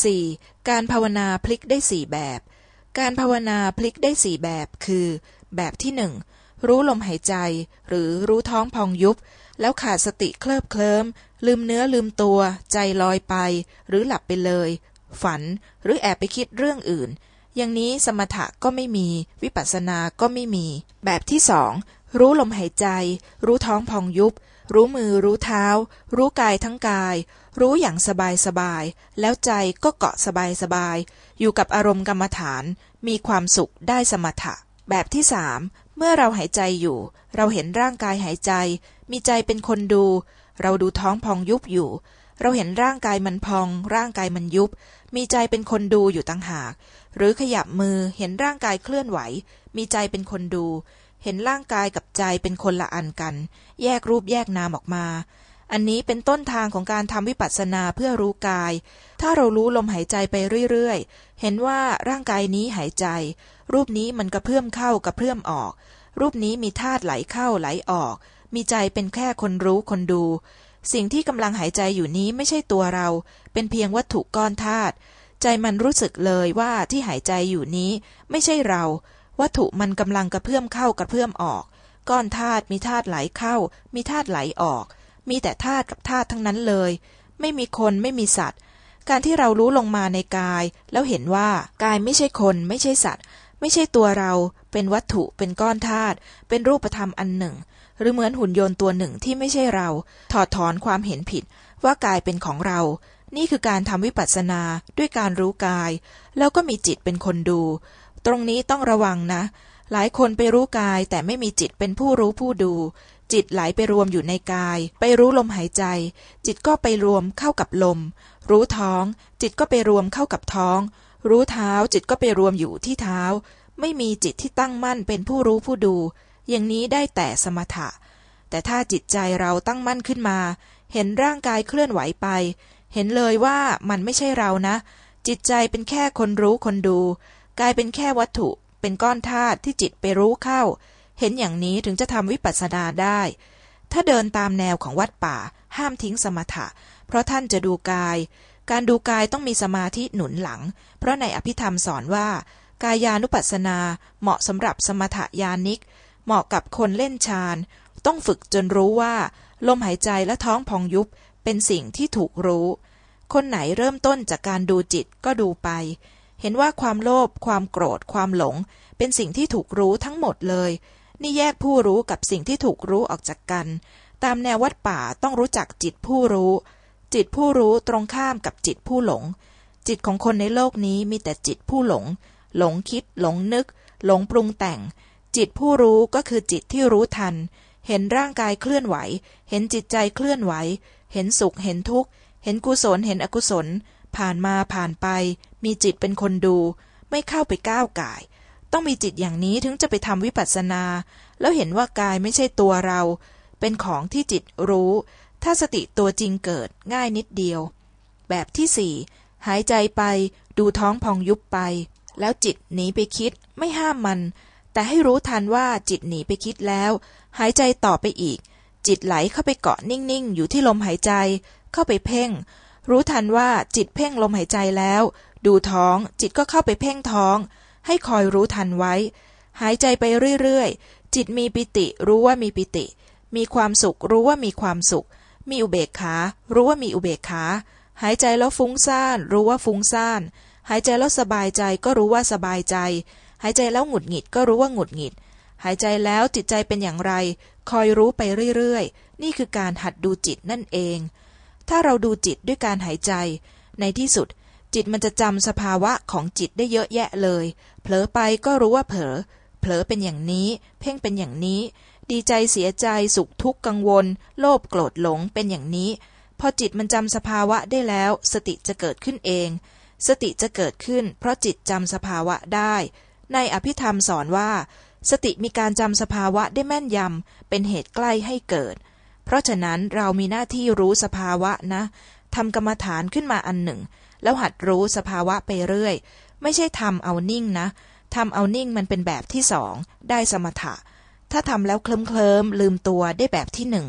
4. การภาวนาพลิกได้สี่แบบ การภาวนาพลิกได้สี่แบบ คือ แบบที่หนึ่งรู้ลมหายใจ หรือรู้ท้องพองยุบ แล้วขาดสติเคลิบเคลิ้ม ลืมเนื้อลืมตัว ใจลอยไป หรือหลับไปเลย ฝันหรือแอบไปคิดเรื่องอื่น อย่างนี้สมถะก็ไม่มี วิปัสสนาก็ไม่มี แบบที่สอง รู้ลมหายใจ รู้ท้องพองยุบ รู้มือรู้เท้า รู้กายทั้งกาย รู้อย่างสบายสบาย แล้วใจก็เกาะสบายสบาย อยู่กับอารมณ์กรรมฐาน มีความสุขได้สมถะ แบบที่สามเมื่อเราหายใจอยู่ เราเห็นร่างกายหายใจ มีใจเป็นคนดู เราดูท้องพองยุบอยู่ เราเห็นร่างกายมันพอง ร่างกายมันยุบ มีใจเป็นคนดูอยู่ต่างหาก หรือขยับมือเห็นร่างกายเคลื่อนไหว มีใจเป็นคนดู เห็นร่างกายกับใจเป็นคนละอันกัน แยกรูปแยกนามออกมา อันนี้เป็นต้นทางของการทำวิปัสสนาเพื่อรู้กาย ถ้าเรารู้ลมหายใจไปเรื่อยๆ เห็นว่าร่างกายนี้หายใจ รูปนี้มันกระเพื่อมเข้ากระเพื่อมออก รูปนี้มีธาตุไหลเข้าไหลออก มีใจเป็นแค่คนรู้คนดู สิ่งที่กำลังหายใจอยู่นี้ไม่ใช่ตัวเรา เป็นเพียงวัตถุก้อนธาตุใจมันรู้สึกเลยว่าที่หายใจอยู่นี้ไม่ใช่เรา วัตถุมันกำลังกระเพื่อมเข้ากระเพื่อมออก ก้อนธาตุมีธาตุไหลเข้า มีธาตุไหลออก มีแต่ธาตุกับธาตุทั้งนั้นเลย ไม่มีคนไม่มีสัตว์ การที่เรารู้ลงมาในกาย แล้วเห็นว่ากายไม่ใช่คนไม่ใช่สัตว์ ไม่ใช่ตัวเราเป็นวัตถุเป็นก้อนธาตุเป็นรูปธรรมอันหนึ่ง หรือเหมือนหุ่นยนต์ตัวหนึ่งที่ไม่ใช่เรา ถอดถอนความเห็นผิดว่ากายเป็นของเรา นี่คือการทำวิปัสสนาด้วยการรู้กาย แล้วก็มีจิตเป็นคนดู ตรงนี้ต้องระวังนะ หลายคนไปรู้กายแต่ไม่มีจิตเป็นผู้รู้ผู้ดู จิตไหลไปรวมอยู่ในกาย ไปรู้ลมหายใจ จิตก็ไปรวมเข้ากับลม รู้ท้อง จิตก็ไปรวมเข้ากับท้อง รู้เท้าจิตก็ไปรวมอยู่ที่เท้า ไม่มีจิตที่ตั้งมั่นเป็นผู้รู้ผู้ดู อย่างนี้ได้แต่สมถะ แต่ถ้าจิตใจเราตั้งมั่นขึ้นมา เห็นร่างกายเคลื่อนไหวไป เห็นเลยว่ามันไม่ใช่เรานะ จิตใจเป็นแค่คนรู้คนดูกายเป็นแค่วัตถุ เป็นก้อนธาตุที่จิตไปรู้เข้า เห็นอย่างนี้ถึงจะทำวิปัสสนาได้ ถ้าเดินตามแนวของวัดป่า ห้ามทิ้งสมถะ เพราะท่านจะดูกาย การดูกายต้องมีสมาธิหนุนหลัง เพราะในอภิธรรมสอนว่า กายานุปัสสนาเหมาะสำหรับสมถยานิก เหมาะกับคนเล่นฌาน ต้องฝึกจนรู้ว่า ลมหายใจและท้องพองยุบเป็นสิ่งที่ถูกรู้ คนไหนเริ่มต้นจากการดูจิตก็ดูไป เห็นว่าความโลภความโกรธ ความหลง เป็นสิ่งที่ถูกรู้ทั้งหมดเลย นี่แยกผู้รู้กับสิ่งที่ถูกรู้ออกจากกัน ตามแนววัดป่าต้องรู้จักจิตผู้รู้ จิตผู้รู้ตรงข้ามกับจิตผู้หลง จิตของคนในโลกนี้มีแต่จิตผู้หลง หลงคิด หลงนึก หลงปรุงแต่ง จิตผู้รู้ก็คือจิตที่รู้ทัน เห็นร่างกายเคลื่อนไหว เห็นจิตใจเคลื่อนไหว เห็นสุขเห็นทุกข์ เห็นกุศลเห็นอกุศล ผ่านมาผ่านไป มีจิตเป็นคนดู ไม่เข้าไปก้าวก่าย ต้องมีจิตอย่างนี้ถึงจะไปทำวิปัสสนา แล้วเห็นว่ากายไม่ใช่ตัวเรา เป็นของที่จิตรู้ ถ้าสติตัวจริงเกิดง่ายนิดเดียว แบบที่สี่หายใจไปดูท้องพองยุบไป แล้วจิตหนีไปคิดไม่ห้ามมัน แต่ให้รู้ทันว่าจิตหนีไปคิดแล้ว หายใจต่อไปอีก จิตไหลเข้าไปเกาะนิ่งๆ อยู่ที่ลมหายใจ เข้าไปเพ่ง รู้ทันว่าจิตเพ่งลมหายใจแล้ว ดูท้องจิตก็เข้าไปเพ่งท้อง ให้คอยรู้ทันไว้ หายใจไปเรื่อยๆ จิตมีปิติรู้ว่ามีปิติ มีความสุขรู้ว่ามีความสุข มีอุเบกขา รู้ว่ามีอุเบกขา หายใจแล้วฟุ้งซ่าน รู้ว่าฟุ้งซ่าน หายใจแล้วสบายใจก็รู้ว่าสบายใจ หายใจแล้วหงุดหงิดก็รู้ว่าหงุดหงิด หายใจแล้วจิตใจเป็นอย่างไร คอยรู้ไปเรื่อยๆ นี่คือการหัดดูจิตนั่นเอง ถ้าเราดูจิตด้วยการหายใจ ในที่สุด จิตมันจะจำสภาวะของจิตได้เยอะแยะเลย เผลอไปก็รู้ว่าเผลอ เผลอเป็นอย่างนี้ เพ่งเป็นอย่างนี้ ดีใจเสียใจสุขทุกข์กังวล โลภโกรธหลงเป็นอย่างนี้ พอจิตมันจำสภาวะได้แล้ว สติจะเกิดขึ้นเอง สติจะเกิดขึ้น เพราะจิตจำสภาวะได้ ในอภิธรรมสอนว่า สติมีการจำสภาวะได้แม่นยำเป็นเหตุใกล้ให้เกิด เพราะฉะนั้นเรามีหน้าที่รู้สภาวะนะทำกรรมฐานขึ้นมาอันหนึ่ง แล้วหัดรู้สภาวะไปเรื่อย ไม่ใช่ทำเอานิ่งนะทำเอานิ่งมันเป็นแบบที่สอง ได้สมถะ ถ้าทำแล้วเคลิ้มเคลิมลืมตัวได้แบบที่หนึ่ง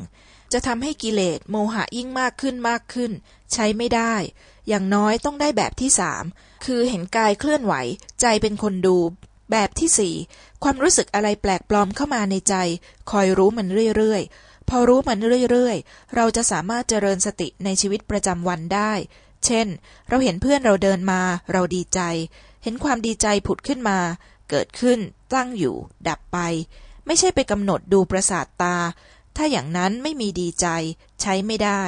จะทำให้กิเลสโมหะยิ่งมากขึ้นมากขึ้น ใช้ไม่ได้ อย่างน้อยต้องได้แบบที่สามคือเห็นกายเคลื่อนไหว ใจเป็นคนดู แบบที่สี่ความรู้สึกอะไรแปลกปลอมเข้ามาในใจ คอยรู้มันเรื่อยๆ พอรู้มันเรื่อยๆ เราจะสามารถเจริญสติในชีวิตประจำวันได้ เช่น เราเห็นเพื่อนเราเดินมา เราดีใจ เห็นความดีใจผุดขึ้นมา เกิดขึ้น ตั้งอยู่ ดับไป ไม่ใช่ไปกำหนดดูประสาทตา ถ้าอย่างนั้นไม่มีดีใจใช้ไม่ได้